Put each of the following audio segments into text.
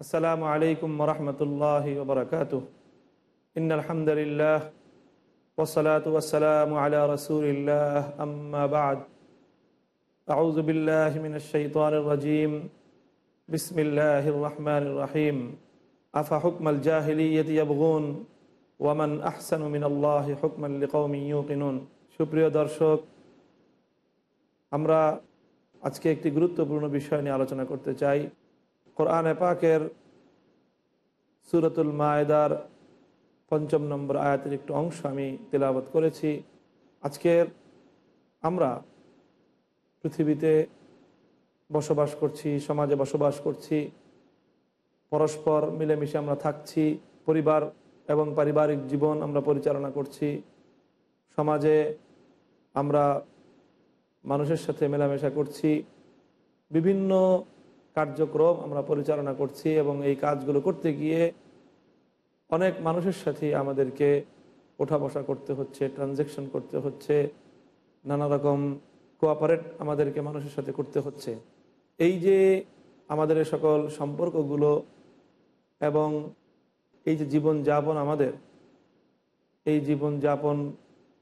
السلام عليكم ورحمة الله وبركاته إن الحمد لله والصلاة والسلام على رسول الله أما بعد أعوذ بالله من الشيطان الرجيم بسم الله الرحمن الرحيم أفحكم الجاهلية يبغون ومن أحسن من الله حكما لقوم يوقنون সুপ্রিয় দর্শক আমরা আজকে একটি গুরুত্বপূর্ণ বিষয় নিয়ে আলোচনা করতে চাই কোরআনে পাকের সুরতুল মায়দার পঞ্চম নম্বর আয়াতের একটু অংশ আমি তেলাবত করেছি। আজকের আমরা পৃথিবীতে বসবাস করছি, সমাজে বসবাস করছি, পরস্পর মিলেমিশে আমরা থাকছি, পরিবার এবং পারিবারিক জীবন আমরা পরিচালনা করছি। সমাজে আমরা মানুষের সাথে মেলামেশা করছি। বিভিন্ন কার্যক্রম আমরা পরিচালনা করছি এবং এই কাজগুলো করতে গিয়ে অনেক মানুষের সাথে আমাদেরকে ওঠা বসা করতে হচ্ছে ট্রানজ্যাকশন করতে হচ্ছে, নানা রকম কোঅপারেট আমাদেরকে মানুষের সাথে করতে হচ্ছে। এই যে আমাদের সকল সম্পর্কগুলো এবং এই যে জীবন যাপন আমাদের, এই জীবন যাপন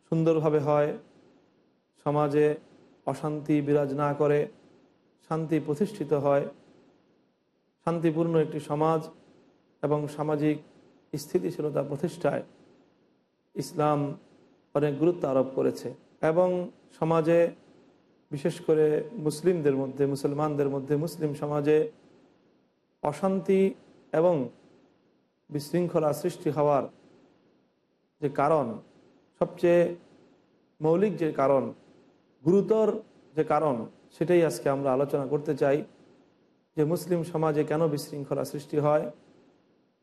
সুন্দরভাবে হয়, সমাজে অশান্তি বিরাজ না করে, শান্তি প্রতিষ্ঠিত হয় শান্তিপূর্ণ একটি সমাজ এবং সামাজিক স্থিতিশীলতা প্রতিষ্ঠায় ইসলাম অনেক গুরুত্ব আরোপ করেছে এবং সমাজে, বিশেষ করে মুসলিমদের মধ্যে, মুসলমানদের মধ্যে, মুসলিম সমাজে অশান্তি এবং বিশৃঙ্খলা সৃষ্টি হওয়ার যে কারণ, সবচেয়ে মৌলিক যে কারণ, গুরুতর যে কারণ, সেটাই আজকে আমরা আলোচনা করতে চাই। যে মুসলিম সমাজে কেন বিশৃঙ্খলা সৃষ্টি হয়?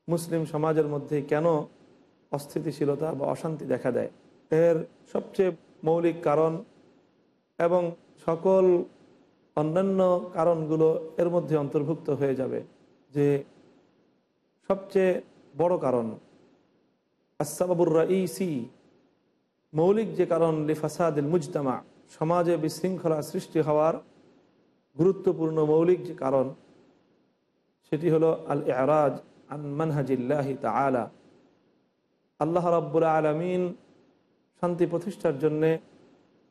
মুসলিম সমাজের মধ্যে কেন অস্থিতিশীলতা বা অশান্তি দেখা দেয়? এর সবচেয়ে মৌলিক কারণ এবং সকল অন্যান্য কারণগুলো এর মধ্যে অন্তর্ভুক্ত হয়ে যাবে যে সবচেয়ে বড় কারণ আসাবাবুর রাইসি মৌলিক যে কারণ লিফাসাদিল মুজতামা সমাজে বিশৃঙ্খলা সৃষ্টি হওয়ার গুরুত্বপূর্ণ মৌলিক যে কারণ সেটি হলো আল এরাজ আন মানহাজিল্লাহি তালা আল্লাহ রাব্বুল আলমিন শান্তি প্রতিষ্ঠার জন্যে,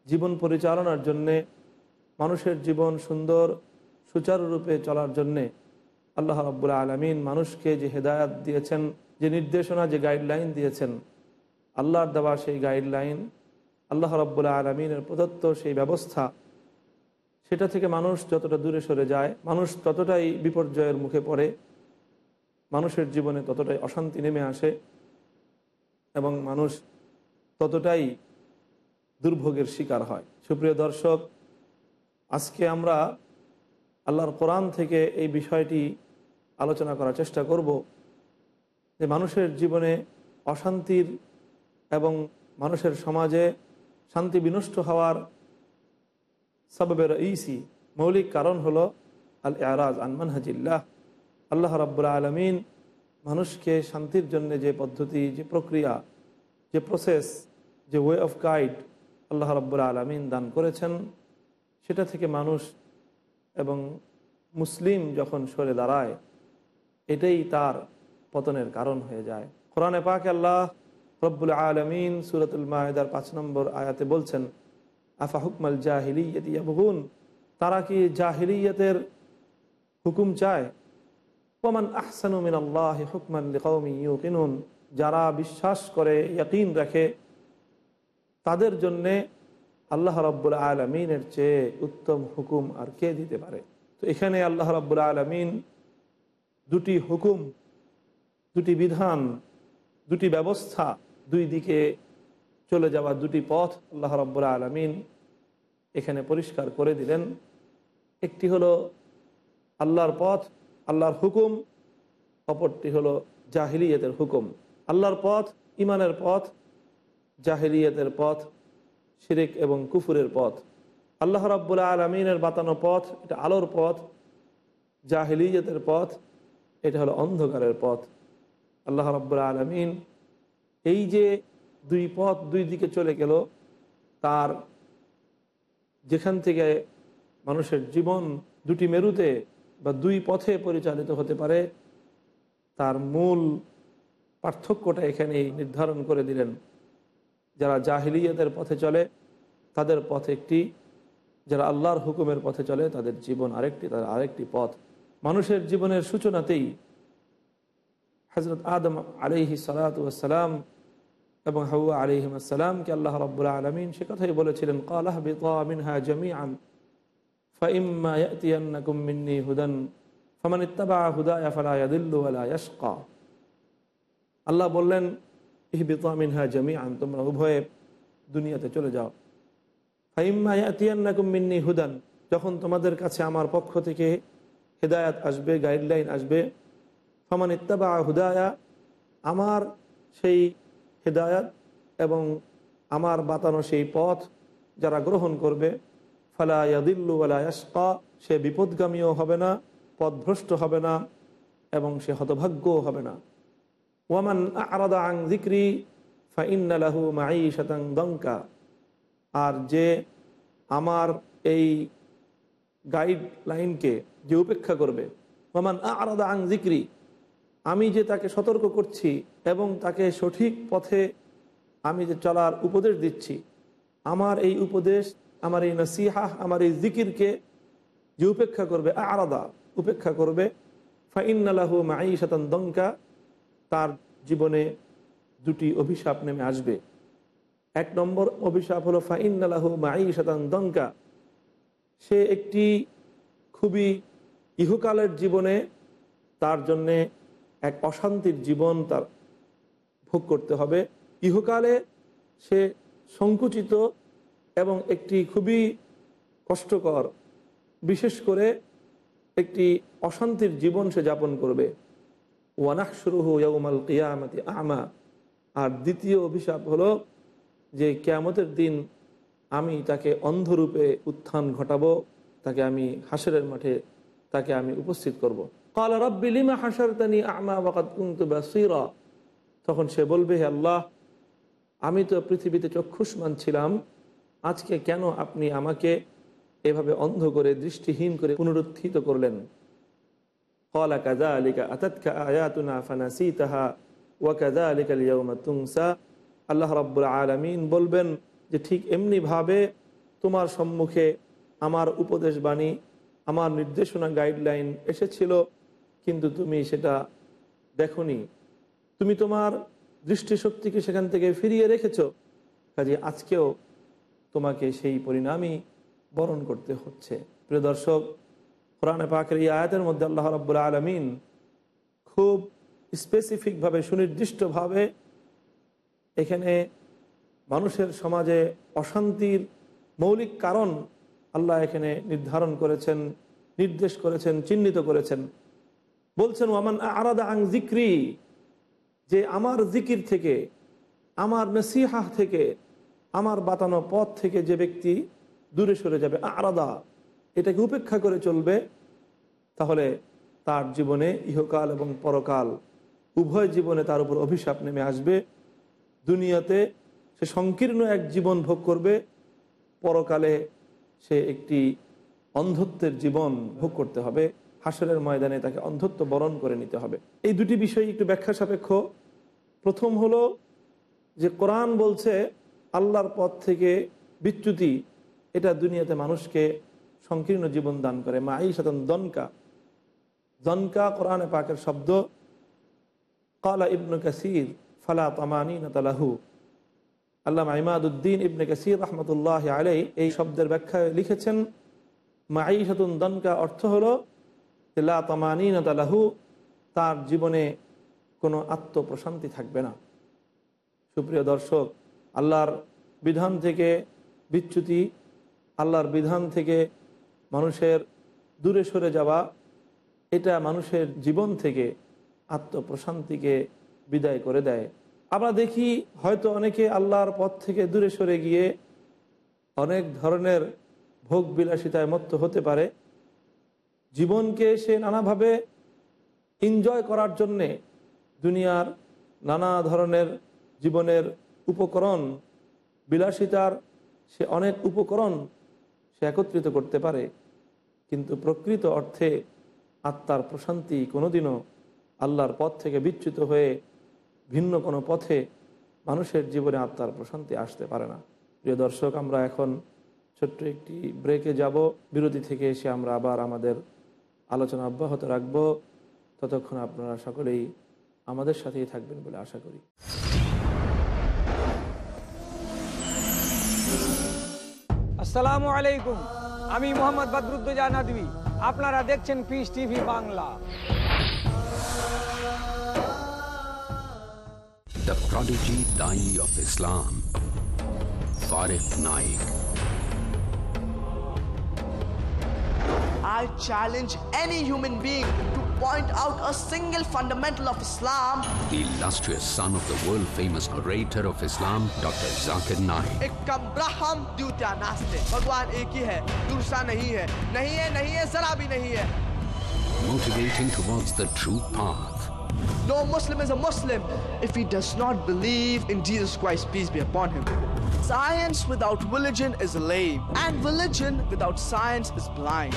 জীবন পরিচালনার জন্যে, মানুষের জীবন সুন্দর সুচারুরূপে চলার জন্যে আল্লাহ রাব্বুল আলমিন মানুষকে যে হেদায়াত দিয়েছেন, যে নির্দেশনা, যে গাইডলাইন দিয়েছেন, আল্লাহর দেওয়া সেই গাইডলাইন, আল্লাহ রব্বুল্লা আলমিনের প্রদত্ত সেই ব্যবস্থা সেটা থেকে মানুষ যতটা দূরে সরে যায়, মানুষ ততটাই বিপর্যয়ের মুখে পড়ে, মানুষের জীবনে ততটাই অশান্তি নেমে আসে, এবং মানুষ ততটাই দুর্ভোগের শিকার হয়। সুপ্রিয় দর্শক, আজকে আমরা আল্লাহর কোরআন থেকে এই বিষয়টি আলোচনা করার চেষ্টা করব যে মানুষের জীবনে অশান্তির এবং মানুষের সমাজে শান্তি বিনষ্ট হওয়ার সাবাবের ইসি মৌলিক কারণ হলো আল এরাজ আনমান হাজিল্লাহ আল্লাহ রাব্বুল আলমিন মানুষকে শান্তির জন্য যে পদ্ধতি, যে প্রক্রিয়া, যে প্রসেস যে ওয়ে অফ গাইড আল্লাহ রাব্বুল আলমিন দান করেছেন, সেটা থেকে মানুষ এবং মুসলিম যখন সরে দাঁড়ায়, এটাই তার পতনের কারণ হয়ে যায়। কোরআনে পাক আল্লাহ রব্বুল আলমিন সুরতুল মাহিদার পাঁচ নম্বর আয়াতে বলছেন আফা হুকমাল জাহিলিয়াবগুন তারা কি জাহিলিয়তের হুকুম চায়? ওমান আহসানু মিন আল্লাহ হুকমান লিকৌমি ইউকিনুন। যারা বিশ্বাস করে, ইয়াকিন রাখে, তাদের জন্যে আল্লাহ রব্বুল আলমিনের চেয়ে উত্তম হুকুম আর কে দিতে পারে? তো এখানে আল্লাহ রব্বুল আলমিন দুটি হুকুম, দুটি বিধান, দুটি ব্যবস্থা দুই দিকে চলে যাওয়া দুটি পথ আল্লাহ রব্বুল আলমিন এখানে পরিষ্কার করে দিলেন, একটি হলো আল্লাহর পথ, আল্লাহর হুকুম, অপরটি হলো জাহিলিয়তের হুকুম। আল্লাহর পথ ইমানের পথ, জাহিলিয়তের পথ, শিরিক এবং কুফুরের পথ। আল্লাহ রাব্বুল আলমিনের বাতানো পথ, এটা আলোর পথ, জাহিলিয়তের পথ, এটা হলো অন্ধকারের পথ। আল্লাহ রাব্বুল আলমিন এই যে দুই পথ দুই দিকে চলে গেল, তার যেখান থেকে মানুষের জীবন দুটি মেরুতে বা দুই পথে পরিচালিত হতে পারে, তার মূল পার্থক্যটা এখানেই নির্ধারণ করে দিলেন। যারা জাহিলিয়াতের পথে চলে, তাদের পথ একটি। যারা আল্লাহর হুকুমের পথে চলে, তাদের জীবন আরেকটি, তাদের আরেকটি পথ। মানুষের জীবনের সূচনাতেই হজরত আদম আলিহি সালাতাম এবং হাউয়া আলিহিম আসসালামকে আল্লাহ রব্বুল্লা আলমিন সে কথাই বলেছিলেন কালাহ বিনহা জমি আন ফাইম্মাকুমিনী হুদন, ফমান ইত্তাবা হুদা ইয়াফালায়াদিল্লুয়ালায়াসকা আল্লাহ বললেন ইহবিতামিনহা জমি আন তোমরা উভয়ে দুনিয়াতে চলে যাও। ফাইম্মায়াতিয়ান্নাকুমিনী হুদন, যখন তোমাদের কাছে আমার পক্ষ থেকে হেদায়াত আসবে, গাইডলাইন আসবে, ফমান ইত্তাবা হুদায়া, আমার সেই হেদায়াত এবং আমার বাতানো সেই পথ যারা গ্রহণ করবে, ফালা ইয়াদিল্লু সে বিপদগামীও হবে না, পথভ্রষ্ট হবে না এবং সে হতভাগ্যও হবে না। ওয়ামান আরাদা আং জিক্রি ফাইন্নালাহু মাই শতাং দঙ্কা। আর যে আমার এই গাইডলাইনকে যে উপেক্ষা করবে, ওয়ামান আরাদা আং জিক্রি আমি যে তাকে সতর্ক করছি এবং তাকে সঠিক পথে আমি যে চলার উপদেশ দিচ্ছি, আমার এই উপদেশ, আমার এই নসিহা, আমার এই জিকিরকে যে উপেক্ষা করবে আলাদা উপেক্ষা করবে ফাইনালাহু মাই শতান দঙ্কা তার জীবনে দুটি অভিশাপ নেমে আসবে। এক নম্বর অভিশাপ হলো ফাইনালাহু মাই শতান দঙ্কা সে একটি খুবই ইহুকালের জীবনে তার জন্যে এক অশান্তির জীবন তার ভোগ করতে হবে। ইহুকালে সে সংকুচিত এবং একটি খুবই কষ্টকর, বিশেষ করে একটি অশান্তির জীবন সে যাপন করবে। ওয়ানাক শুরু ইয়াউমাল কিয়ামতি আমা। আর দ্বিতীয় অভিশাপ হলো যে কেয়ামতের দিন আমি তাকে অন্ধরূপে উত্থান ঘটাবো, তাকে আমি হাসরের মাঠে, তাকে আমি উপস্থিত করব। হাসারতানি তখন সে বলবে, হে আল্লাহ, আমি তো পৃথিবীতে চক্ষুষ্মান ছিলাম। আজকে কেন আপনি আমাকে এভাবে অন্ধ করে, দৃষ্টিহীন করে পুনরুত্থিত করলেন? কলা কাজা আলিকা আতাতকা আয়াতুনা ফানাসি তাহা ওয়া কাজা আলিকা তুংসা আল্লাহ রাব্বুল আলমিন বলবেন যে, ঠিক এমনিভাবে তোমার সম্মুখে আমার উপদেশ বাণী, আমার নির্দেশনা গাইডলাইন এসেছিল। কিন্তু তুমি সেটা দেখনি। তুমি তোমার দৃষ্টিশক্তিকে সেখান থেকে ফিরিয়ে রেখেছ। কাজে আজকেও তোমাকে সেই পরিণামই বরণ করতে হচ্ছে। প্রিয় দর্শক, কোরআনে পাকের এই আয়াতের মধ্যে আল্লাহ রব্বুল আলমিন খুব স্পেসিফিকভাবে সুনির্দিষ্টভাবে এখানে মানুষের সমাজে অশান্তির মৌলিক কারণ আল্লাহ এখানে নির্ধারণ করেছেন, নির্দেশ করেছেন, চিহ্নিত করেছেন। বলছেন, ওয়ামান আরাদা আং জিক্রি যে আমার জিকির থেকে, আমার নসিহা থেকে, আমার বাতানো পথ থেকে যে ব্যক্তি দূরে সরে যাবে, আরাদা, এটাকে উপেক্ষা করে চলবে, তাহলে তার জীবনে ইহকাল এবং পরকাল, উভয় জীবনে তার উপর অভিশাপ নেমে আসবে। দুনিয়াতে সে সংকীর্ণ এক জীবন ভোগ করবে, পরকালে সে একটি অন্ধত্বের জীবন ভোগ করতে হবে। হাসরের ময়দানে তাকে অন্ধত্ব বরণ করে নিতে হবে। এই দুটি বিষয় একটু ব্যাখ্যা সাপেক্ষ। প্রথম হলো যে কোরআন বলছে, আল্লাহর পথ থেকে বিচ্যুতি, এটা দুনিয়াতে মানুষকে সংকীর্ণ জীবন দান করে। মা এই সাধারণ দনকা। দনকা কোরআনে পাকের শব্দ, কালা ইবনু কাসির, ফালা তামানি নাতালাহু আল্লাহ ইমাদুদ্দিন ইবনে কাসির রহমতুল্লাহ আলাই এই শব্দের ব্যাখ্যা লিখেছেন, মাঈশাতুন দনকা অর্থ হলো লা তামানি নাতালাহু তার জীবনে কোনো আত্মপ্রশান্তি থাকবে না। সুপ্রিয় দর্শক, আল্লাহর বিধান থেকে বিচ্যুতি, আল্লাহর বিধান থেকে মানুষের দূরে সরে যাওয়া, এটা মানুষের জীবন থেকে আত্মপ্রশান্তিকে বিদায় করে দেয়। আমরা দেখি হয়তো অনেকে আল্লাহর পথ থেকে দূরে সরে গিয়ে অনেক ধরনের ভোগ বিলাসিতায় মত্ত হতে পারে জীবনকে সে নানাভাবে এনজয় করার জন্যে দুনিয়ার নানা ধরনের জীবনের উপকরণ, বিলাসিতার সে অনেক উপকরণ সে একত্রিত করতে পারে। কিন্তু প্রকৃত অর্থে আত্মার প্রশান্তি কোনোদিনও আল্লাহর পথ থেকে বিচ্যুত হয়ে ভিন্ন কোনো পথে মানুষের জীবনে আত্মার প্রশান্তি আসতে পারে না। প্রিয় দর্শক, আমরা এখন ছোট্ট একটি ব্রেকে যাব। বিরতি থেকে এসে আমরা আবার আমাদের আলোচনা অব্যাহত রাখব ততক্ষণ আপনারা সকলেই আমাদের সাথেই থাকবেন বলে আশা করি আসসালামু আলাইকুম আমি মোহাম্মদ বদরুদ্দোজা নদী আপনারা দেখছেন peace TV Bangla The prodigy Dai of Islam. Farif Naik. I challenge any human being to point out a single fundamental of Islam. The illustrious son of the world famous orator of Islam, Dr. Zakir Naik. एक कम ब्रह्म द्वितीय नास्ते भगवान एक ही है दूसरा नहीं है नहीं है नहीं है जरा भी नहीं है Motivating towards the true path. No Muslim is a Muslim if he does not believe in Jesus Christ, peace be upon him. Science without religion is lame, and religion without science is blind.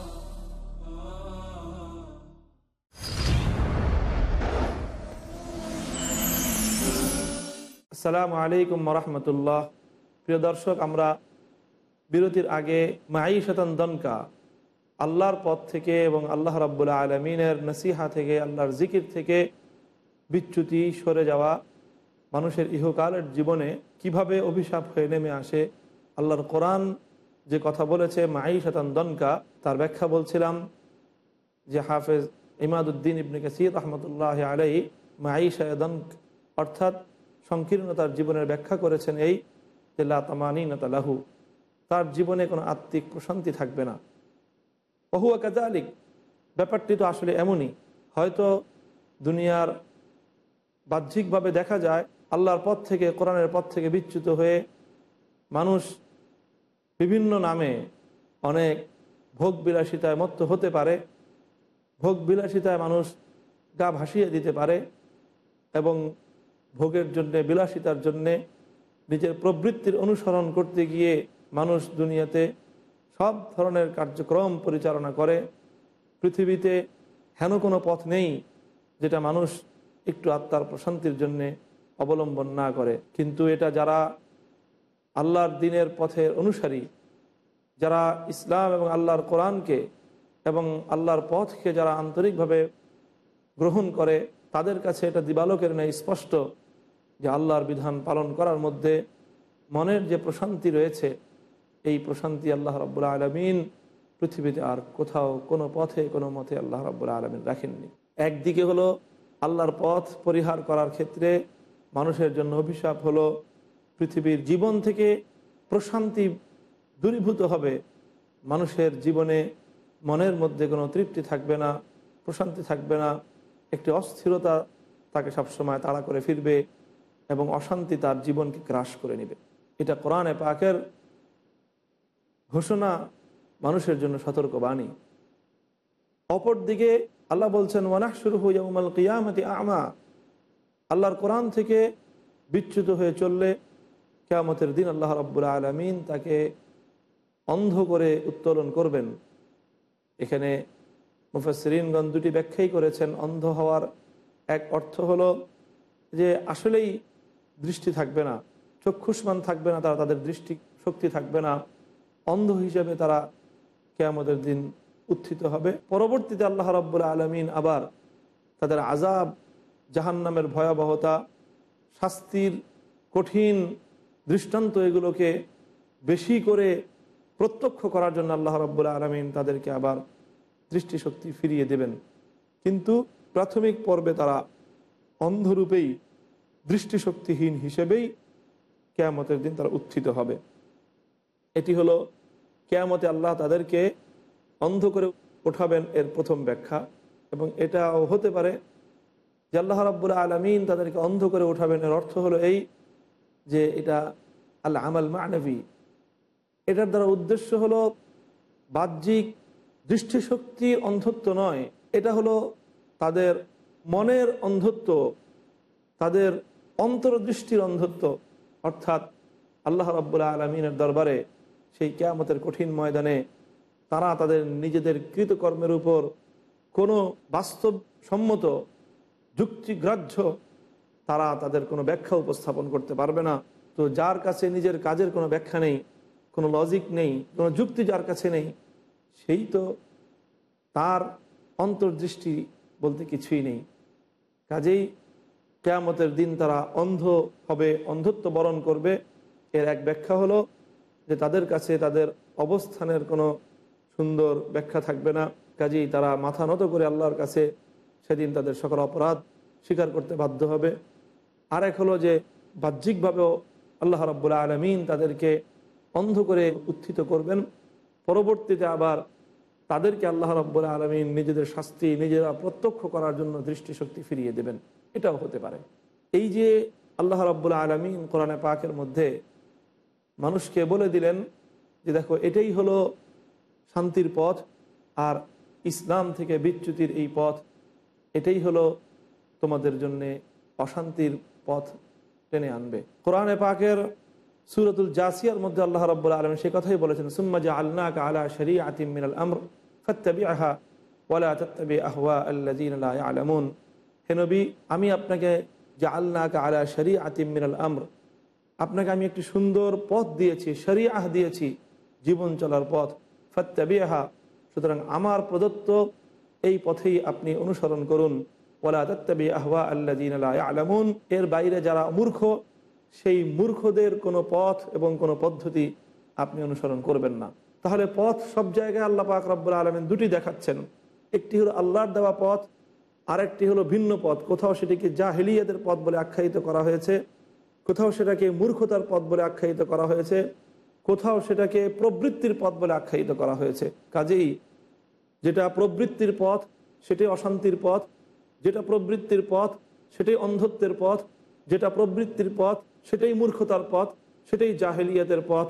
আসসালামু আলাইকুম রহমতুল্লাহ। প্রিয় দর্শক, আমরা বিরতির আগে মাই শতান দনকা, আল্লাহর পথ থেকে এবং আল্লাহ রাব্বুল আলমিনের নসিহা থেকে, আল্লাহর জিকির থেকে বিচ্যুতি সরে যাওয়া মানুষের ইহকালের জীবনে কীভাবে অভিশাপ হয়ে নেমে আসে, আল্লাহর কোরআন যে কথা বলেছে মাই শতান দনকা, তার ব্যাখ্যা বলছিলাম যে হাফেজ ইমাদুদ্দিন ইবনে কাসির রহমতুল্লাহ আলাই মাইশায়দন অর্থাৎ সংকীর্ণতার জীবনের ব্যাখ্যা করেছেন এই যে লাতামানি লাহু তার জীবনে কোনো আত্মিক প্রশান্তি থাকবে না। বহুয়া কাজালিক ব্যাপারটি তো আসলে এমনই। হয়তো দুনিয়ার বাহ্যিকভাবে দেখা যায়, আল্লাহর পথ থেকে, কোরআনের পথ থেকে বিচ্যুত হয়ে মানুষ বিভিন্ন নামে অনেক ভোগ বিলাসিতায় মত্ত হতে পারে। ভোগ বিলাসিতায় মানুষ গা ভাসিয়ে দিতে পারে এবং ভোগের জন্যে, বিলাসিতার জন্যে, নিজের প্রবৃত্তির অনুসরণ করতে গিয়ে মানুষ দুনিয়াতে সব ধরনের কার্যক্রম পরিচালনা করে। পৃথিবীতে হেন কোনো পথ নেই যেটা মানুষ একটু আত্মার প্রশান্তির জন্যে অবলম্বন না করে। কিন্তু এটা যারা আল্লাহর দিনের পথের অনুসারী, যারা ইসলাম এবং আল্লাহর কোরআনকে এবং আল্লাহর পথকে যারা আন্তরিকভাবে গ্রহণ করে, তাদের কাছে এটা দিবালোকের ন্যায় স্পষ্ট যে আল্লাহর বিধান পালন করার মধ্যে মনের যে প্রশান্তি রয়েছে, এই প্রশান্তি আল্লাহ রব্বুল আলমিন পৃথিবীতে আর কোথাও কোনো পথে, কোনো মতে আল্লাহ রব্বুল আলমিন রাখেননি। একদিকে হলো আল্লাহর পথ পরিহার করার ক্ষেত্রে মানুষের জন্য অভিশাপ হলো, পৃথিবীর জীবন থেকে প্রশান্তি দূরীভূত হবে, মানুষের জীবনে মনের মধ্যে কোনো তৃপ্তি থাকবে না, প্রশান্তি থাকবে না, একটি অস্থিরতা তাকে সবসময় তাড়া করে ফিরবে। এবং অশান্তি তার জীবনকে গ্রাস করে নেবে। এটা কোরআনে পাকের ঘোষণা, মানুষের জন্য সতর্কবাণী। অপরদিকে আল্লাহ বলছেন ওয়ানাহ শুরু হইয়াউমাল কিয়ামতি আমা। আল্লাহর কোরআন থেকে বিচ্যুত হয়ে চললে কেয়ামতের দিন আল্লাহ রব্বুল আলমিন তাকে অন্ধ করে উত্তোলন করবেন। এখানে মুফাসরিনগণ দুটি ব্যাখ্যাই করেছেন। অন্ধ হওয়ার এক অর্থ হলো যে, আসলেই দৃষ্টি থাকবে না চক্ষুষ্মান থাকবে না, তারা তাদের দৃষ্টি শক্তি থাকবে না। অন্ধ হিসেবে তারা কেয়ামতের দিন উত্থিত হবে। পরবর্তীতে আল্লাহ রব্বুল আলমিন আবার তাদের আজাব জাহান্নামের ভয়াবহতা, শাস্তির কঠিন দৃষ্টান্ত এগুলোকে বেশি করে প্রত্যক্ষ করার জন্য আল্লাহ রব্বুল আলমিন তাদেরকে আবার দৃষ্টিশক্তি ফিরিয়ে দেবেন। কিন্তু প্রাথমিক পর্বে তারা অন্ধরূপেই দৃষ্টিশক্তিহীন হিসেবেই কেয়ামতের দিন তারা উত্থিত হবে। এটি হলো কেয়ামতে আল্লাহ তাদেরকে অন্ধ করে ওঠাবেন এর প্রথম ব্যাখ্যা এবং এটাও হতে পারে যে আল্লাহ রাব্বুল আলমিন তাদেরকে অন্ধ করে উঠাবেন এর অর্থ হলো এই যে এটা আল্লাহ আমাল মানবী এটার দ্বারা উদ্দেশ্য হলো বাহ্যিক দৃষ্টিশক্তির অন্ধত্ব নয়, এটা হলো তাদের মনের অন্ধত্ব, তাদের অন্তর্দৃষ্টির অন্ধত্ব, অর্থাৎ আল্লাহ রাব্বুল আলমিনের দরবারে সেই কেয়ামতের কঠিন ময়দানে তারা তাদের নিজেদের কৃতকর্মের উপর কোনো বাস্তবসম্মত যুক্তিগ্রাহ্য তারা তাদের কোনো ব্যাখ্যা উপস্থাপন করতে পারবে না। তো যার কাছে নিজের কাজের কোনো ব্যাখ্যা নেই, কোনো লজিক নেই, কোনো যুক্তি যার কাছে নেই, সেই তো তার অন্তর্দৃষ্টি বলতে কিছুই নেই। কাজেই কেয়ামতের দিন তারা অন্ধ হবে, অন্ধত্ব বরণ করবে। এর এক ব্যাখ্যা হলো যে তাদের কাছে তাদের অবস্থানের কোনো সুন্দর ব্যাখ্যা থাকবে না। কাজেই তারা মাথা নত করে আল্লাহর কাছে সেদিন তাদের সকল অপরাধ স্বীকার করতে বাধ্য হবে। আর এক হলো যে বাহ্যিকভাবেও আল্লাহ রাব্বুল আলমিন তাদেরকে অন্ধ করে উত্থিত করবেন। পরবর্তীতে আবার তাদেরকে আল্লাহ রাব্বুল আলমিন নিজেদের শাস্তি, নিজেরা প্রত্যক্ষ করার জন্য দৃষ্টিশক্তি ফিরিয়ে দেবেন। এটাও হতে পারে। এই যে আল্লাহ রাব্বুল আলমিন কোরআনে পাকের মধ্যে মানুষকে বলে দিলেন যে, দেখো, এটাই হলো শান্তির পথ আর ইসলাম থেকে বিচ্যুতির এই পথ। এটাই হলো তোমাদের জন্যে অশান্তির পথ টেনে আনবে। কোরআনে পাকের সুরতুল জাসিয়ার মধ্যে আল্লাহ রব্বুল আলম সে কথাই বলেছেন, সুম্মা জা আল্লাহ আলা শরি আতিম মিনাল আমর ফত্তাবি আহা ওয়ালা তত্তাবি আহওয়া আল্লাজিন আলামুন হে নবী, আমি আপনাকে জা আল্লাহ আলা শরি আতিম মিনাল আমর, আপনাকে আমি একটি সুন্দর পথ দিয়েছি শরি আহ দিয়েছি, জীবন চলার পথ। ফত্তাবি আহা সুতরাং আমার প্রদত্ত এই পথেই আপনি অনুসরণ করুন। ওলা তত্তাবি আহওয়া আল্লাজিন আলামুন এর বাইরে যারা মূর্খ, সেই মূর্খদের কোনো পথ এবং কোনো পদ্ধতি আপনি অনুসরণ করবেন না। তাহলে পথ সব জায়গায় আল্লাহ পাক রব্বুল আলমিন দুটি দেখাচ্ছেন। একটি হলো আল্লাহর দেওয়া পথ আরেকটি হলো ভিন্ন পথ। কোথাও সেটিকে জাহেলিয়াদের পথ বলে আখ্যায়িত করা হয়েছে, কোথাও সেটাকে মূর্খতার পথ বলে আখ্যায়িত করা হয়েছে, কোথাও সেটাকে প্রবৃত্তির পথ বলে আখ্যায়িত করা হয়েছে। কাজেই যেটা প্রবৃত্তির পথ সেটাই অশান্তির পথ, যেটা প্রবৃত্তির পথ সেটাই অন্ধত্বের পথ, যেটা প্রবৃত্তির পথ, সেটাই মূর্খতার পথ, সেটাই জাহেলিয়াতের পথ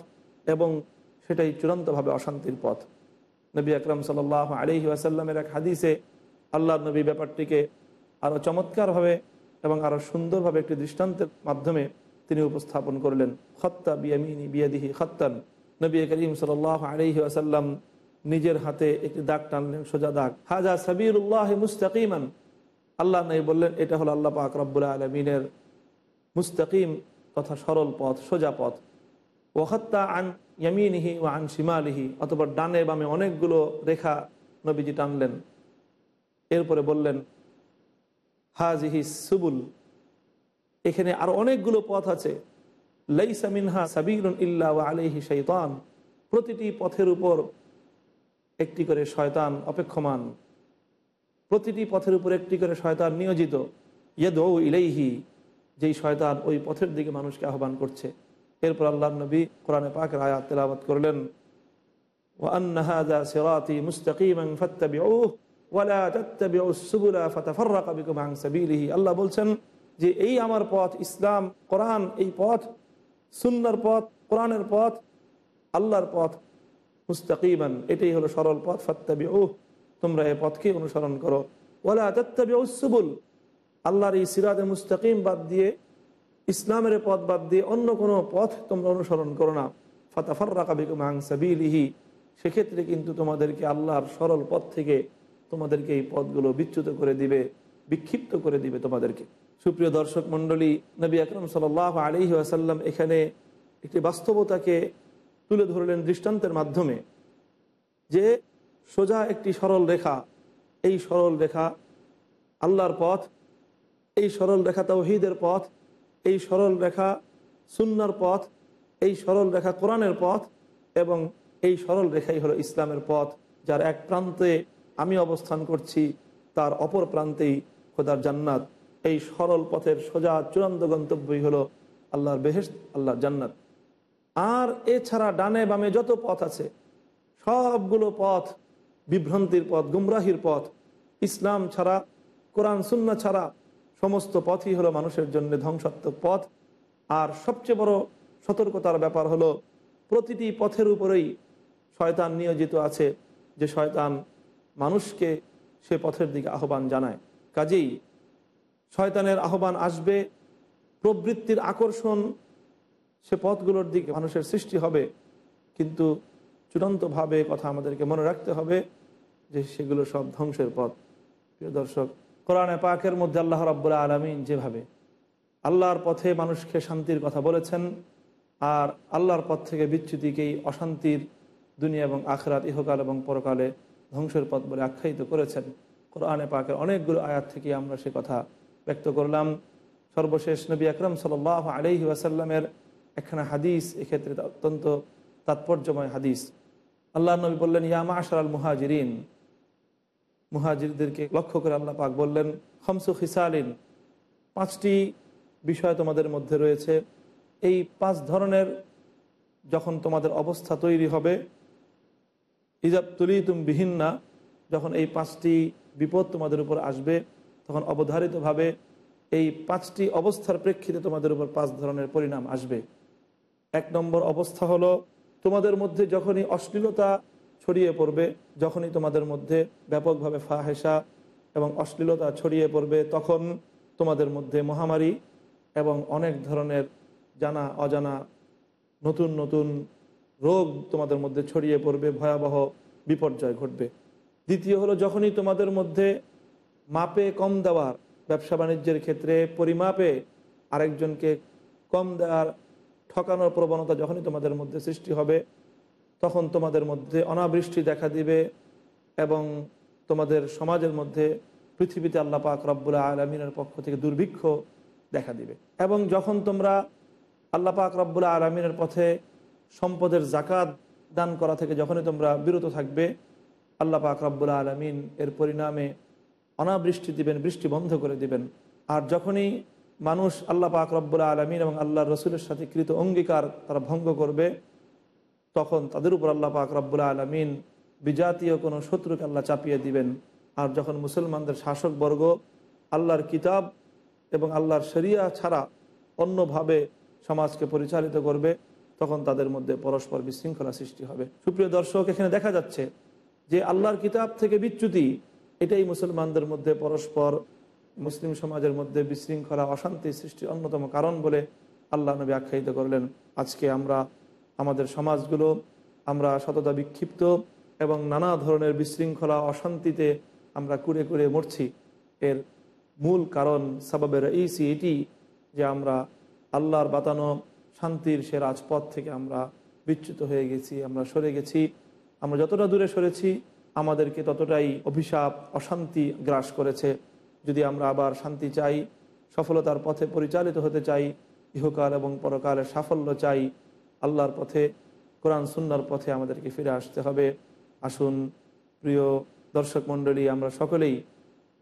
এবং সেটাই চূড়ান্তভাবে অশান্তির পথ। নবী আকরম সাল আলহি আসাল্লামের এক হাদিসে আল্লাহ নবী ব্যাপারটিকে আরও চমৎকারভাবে এবং আরও সুন্দরভাবে একটি দৃষ্টান্তের মাধ্যমে তিনি উপস্থাপন করলেন। খত্তা বিয়ামিনী বিয়াদিহি খত্তান। নবী করিম সাল আলহি আসাল্লাম নিজের হাতে একটি দাগ টানলেন, সোজা দাগ। হাজা সাবিরুল্লাহ মুস্তাকিমান। আল্লাহ নবী বললেন, এটা হলো আল্লাহ পাক রব্বুল আলমিনের মুস্তাকিম তথা সরল পথ, সোজা পথ। ওয়াহত্তা আন ইয়ামিনিহি ও আন শিমালিহি। অথবা ডানে বামে অনেকগুলো রেখা নবীজি টানলেন। এরপরে বললেন, হাজিহি সুবুল, এখানে আর অনেকগুলো পথ আছে। লাইসামিনহা সাবিরুন ইল্লা আলিহি শৈতান প্রতিটি পথের উপর একটি করে শয়তান অপেক্ষমান। প্রতিটি পথের উপর একটি করে শয়তান নিয়োজিত। ইয়েদৌ ইলেহি যেই শয়তান ওই পথের দিকে মানুষকে আহ্বান করছে। এরপর আল্লাহ নবী কোরআনে পাক রায়াত তেলাবাত করলেন ওয়ান্না হাজা সেরাতি মুস্তাকিম ফত্তাবি ফাত্তাবিউহ। আল্লাহ বলছেন যে, এই আমার পথ, ইসলাম, কোরআন, এই পথ, সুন্নার পথ, কোরআনের পথ, আল্লাহর পথ, মুস্তাকিমান। এটাই হলো সরল পথ ফাত্তাবি ওহ তোমরা এ পথকে অনুসরণ করো। ওলা তত্তাবি উসুবুল আল্লাহর এই সিরাদে মুস্তাকিম বাদ দিয়ে, ইসলামের পথ বাদ দিয়ে অন্য কোনো পথ তোমরা অনুসরণ করো না। ফাতাফার রাকাবিকুম হাংসাবিলিহি সেক্ষেত্রে কিন্তু তোমাদেরকে আল্লাহর সরল পথ থেকে তোমাদেরকে এই পথগুলো বিচ্যুত করে দিবে, বিক্ষিপ্ত করে দিবে তোমাদেরকে। সুপ্রিয় দর্শক মণ্ডলী, নবী আকরম সাল আলী আসাল্লাম এখানে একটি বাস্তবতাকে তুলে ধরলেন দৃষ্টান্তের মাধ্যমে যে সোজা একটি সরল রেখা, এই সরল রেখা আল্লাহর পথ, এই সরল রেখা তৌহিদের পথ, এই সরল রেখা সুন্নার পথ, এই সরল রেখা কোরআনের পথ এবং এই সরল রেখাই হলো ইসলামের পথ, যার এক প্রান্তে আমি অবস্থান করছি তার অপর প্রান্তেই খোদার জান্নাত। এই সরল পথের সোজা চূড়ান্ত গন্তব্যই হলো আল্লাহর বেহেস্ত আল্লাহর জান্নাত। আর এছাড়া ডানে বামে যত পথ আছে, সবগুলো পথ বিভ্রান্তির পথ, গুমরাহির পথ। ইসলাম ছাড়া, কোরআন সুন্না ছাড়া সমস্ত পথই হলো মানুষের জন্য ধ্বংসাত্মক পথ। আর সবচেয়ে বড় সতর্কতার ব্যাপার হলো, প্রতিটি পথের উপরেই শয়তান নিয়োজিত আছে। যে শয়তান মানুষকে সে পথের দিকে আহ্বান জানায়। কাজেই শয়তানের আহ্বান আসবে, প্রবৃত্তির আকর্ষণ সে পথগুলোর দিকে মানুষের সৃষ্টি হবে। কিন্তু চূড়ান্তভাবে কথা আমাদেরকে মনে রাখতে হবে যে সেগুলো সব ধ্বংসের পথ। প্রিয় দর্শক, কোরআনে পাকের মধ্যে আল্লাহ রব্বুল্লা আলমিন যেভাবে আল্লাহর পথে মানুষকে শান্তির কথা বলেছেন আর আল্লাহর পথ থেকে বিচ্যুতিকেই অশান্তির দুনিয়া এবং আখরাত ইহকাল এবং পরকালে ধ্বংসের পথ বলে আখ্যায়িত করেছেন। কোরআনে পাকের অনেকগুলো আয়াত থেকে আমরা সে কথা ব্যক্ত করলাম। সর্বশেষ নবী আকরম সাল আলহি ওয়াসাল্লামের একখানা হাদিস, এক্ষেত্রে অত্যন্ত তাৎপর্যময় হাদিস। আল্লাহ নবী বললেন ইয়ামা আশার আল মুহাজিরিন। মুহাজিরদেরকে লক্ষ্য করে আল্লাহ পাক বললেন হমসু খিসালিন। পাঁচটি বিষয় তোমাদের মধ্যে রয়েছে। এই পাঁচ ধরনের যখন তোমাদের অবস্থা তৈরি হবে ইজাব তুলি তুম বিহীন যখন এই পাঁচটি বিপদ তোমাদের উপর আসবে, তখন অবধারিতভাবে এই পাঁচটি অবস্থার প্রেক্ষিতে তোমাদের উপর পাঁচ ধরনের পরিণাম আসবে। এক নম্বর অবস্থা হলো, তোমাদের মধ্যে যখনই অশ্লীলতা ছড়িয়ে পড়বে, যখনই তোমাদের মধ্যে ব্যাপকভাবে ফাহেসা এবং অশ্লীলতা ছড়িয়ে পড়বে, তখন তোমাদের মধ্যে মহামারী এবং অনেক ধরনের জানা অজানা নতুন নতুন রোগ তোমাদের মধ্যে ছড়িয়ে পড়বে, ভয়াবহ বিপর্যয় ঘটবে। দ্বিতীয় হলো, যখনই তোমাদের মধ্যে মাপে কম দেওয়ার, ব্যবসা বাণিজ্যের ক্ষেত্রে পরিমাপে আরেকজনকে কম দেওয়ার, ঠকানোর প্রবণতা যখনই তোমাদের মধ্যে সৃষ্টি হবে, তখন তোমাদের মধ্যে অনাবৃষ্টি দেখা দিবে এবং তোমাদের সমাজের মধ্যে পৃথিবীতে আল্লাহ পাক রব্বুল্লাহ আলমিনের পক্ষ থেকে দুর্ভিক্ষ দেখা দিবে। এবং যখন তোমরা আল্লাহ পাক রব্বুল্লাহ আলমিনের পথে সম্পদের জাকাত দান করা থেকে যখনই তোমরা বিরত থাকবে, আল্লাহ পাক রব্বুল্লাহ আলমিন এর পরিণামে অনাবৃষ্টি দিবেন, বৃষ্টি বন্ধ করে দিবেন। আর যখনই মানুষ আল্লাহ পাক রব্বুল্লাহ আলমিন এবং আল্লাহ রসুলের সাথে কৃত অঙ্গীকার তারা ভঙ্গ করবে, তখন তাদের উপর আল্লাহ পাক রব্বুল্লাহ আলমিন বিজাতীয় কোনো শত্রুকে আল্লাহ চাপিয়ে দিবেন। আর যখন মুসলমানদের শাসকবর্গ আল্লাহর কিতাব এবং আল্লাহর শরিয়া ছাড়া অন্যভাবে সমাজকে পরিচালিত করবে তখন তাদের মধ্যে পরস্পর বিশৃঙ্খলা সৃষ্টি হবে। সুপ্রিয় দর্শক, এখানে দেখা যাচ্ছে যে আল্লাহর কিতাব থেকে বিচ্যুতি, এটাই মুসলমানদের মধ্যে পরস্পর, মুসলিম সমাজের মধ্যে বিশৃঙ্খলা, অশান্তি সৃষ্টির অন্যতম কারণ বলে আল্লাহ নবী আখ্যায়িত করলেন। আজকে আমরা, আমাদের সমাজগুলো, আমরা সততা বিক্ষিপ্ত এবং নানা ধরনের বিশৃঙ্খলা, অশান্তিতে আমরা কুড়ে কুড়ে মরছি। এর মূল কারণ সাবাবের এইসি এটি যে আমরা আল্লাহর বাতানো শান্তির সে রাজপথ থেকে আমরা বিচ্যুত হয়ে গেছি, আমরা সরে গেছি। আমরা যতটা দূরে সরেছি, আমাদেরকে ততটাই অভিশাপ, অশান্তি গ্রাস করেছে। যদি আমরা আবার শান্তি চাই, সফলতার পথে পরিচালিত হতে চাই, ইহকাল এবং পরকালের সাফল্য চাই, আল্লাহর পথে, কোরআন সুন্নার পথে আমাদেরকে ফিরে আসতে হবে। আসুন, প্রিয় দর্শক মণ্ডলী, আমরা সকলেই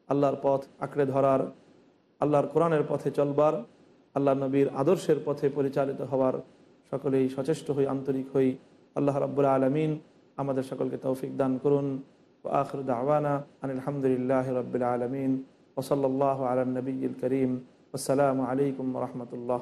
আল্লাহর পথ আঁকড়ে ধরার, আল্লাহর কোরআনের পথে চলবার আল্লাহ নবীর আদর্শের পথে পরিচালিত হওয়ার সকলেই সচেষ্ট হই, আন্তরিক হই। আল্লাহ রাব্বুল আলমিন আমাদের সকলকে তৌফিক দান করুন। আখর দাওয়ানা আনহামদুলিল্লাহ রবিল আলমিন। ওসল্লাহ আলম নবীল করিম। আসসালামু আলাইকুম রহমতুল্লাহ।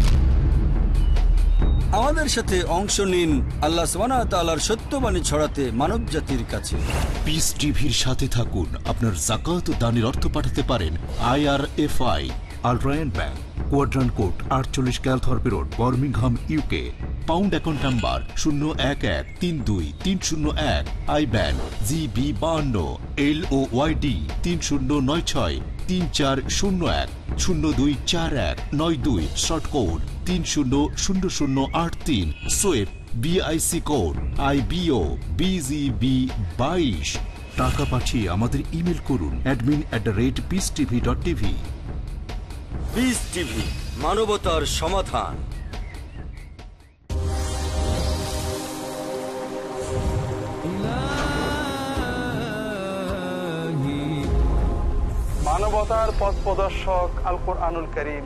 আমাদের সাথে অংশ নিন আল্লাহ তালার সত্যবাণী ছড়াতে মানব জাতির কাছে। পিস টিভির সাথে থাকুন। আপনার জাকাত দানের অর্থ পাঠাতে পারেন IRFI Al Rayan bank quadrant code আটচল্লিশ road UK pound account number শূন্য এক এক তিন দুই তিন শূন্য এক আই বাহান্ন এল ও ওয়াইডি তিন শূন্য নয় ছয় তিন চার শূন্য এক শূন্য দুই চার এক নয় দুই শর্ট কোড তিন শূন্য শূন্য শূন্য আট তিন। Swift BIC code I BO BGB বাইশ। টাকা পাঠিয়ে আমাদের ইমেল করুন admin at the rate peace TV dot TV peace TV মানবতার সমাধান। মানবতার পথ প্রদর্শক আল কোরআনুল করিম।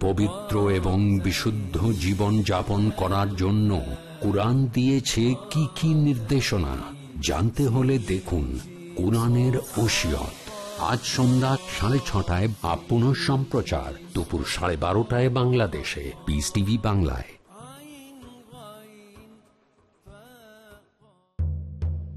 পবিত্র এবং বিশুদ্ধ জীবন যাপন করার জন্য কোরআন দিয়েছে কি কি নির্দেশনা? জানতে হলে দেখুন কোরআনের ওসিয়ত। আজ সন্ধ্যা সাড়ে ছটায় বা সম্প্রচার দুপুর সাড়ে বারোটায় বাংলাদেশে। পিস টিভি বাংলায়।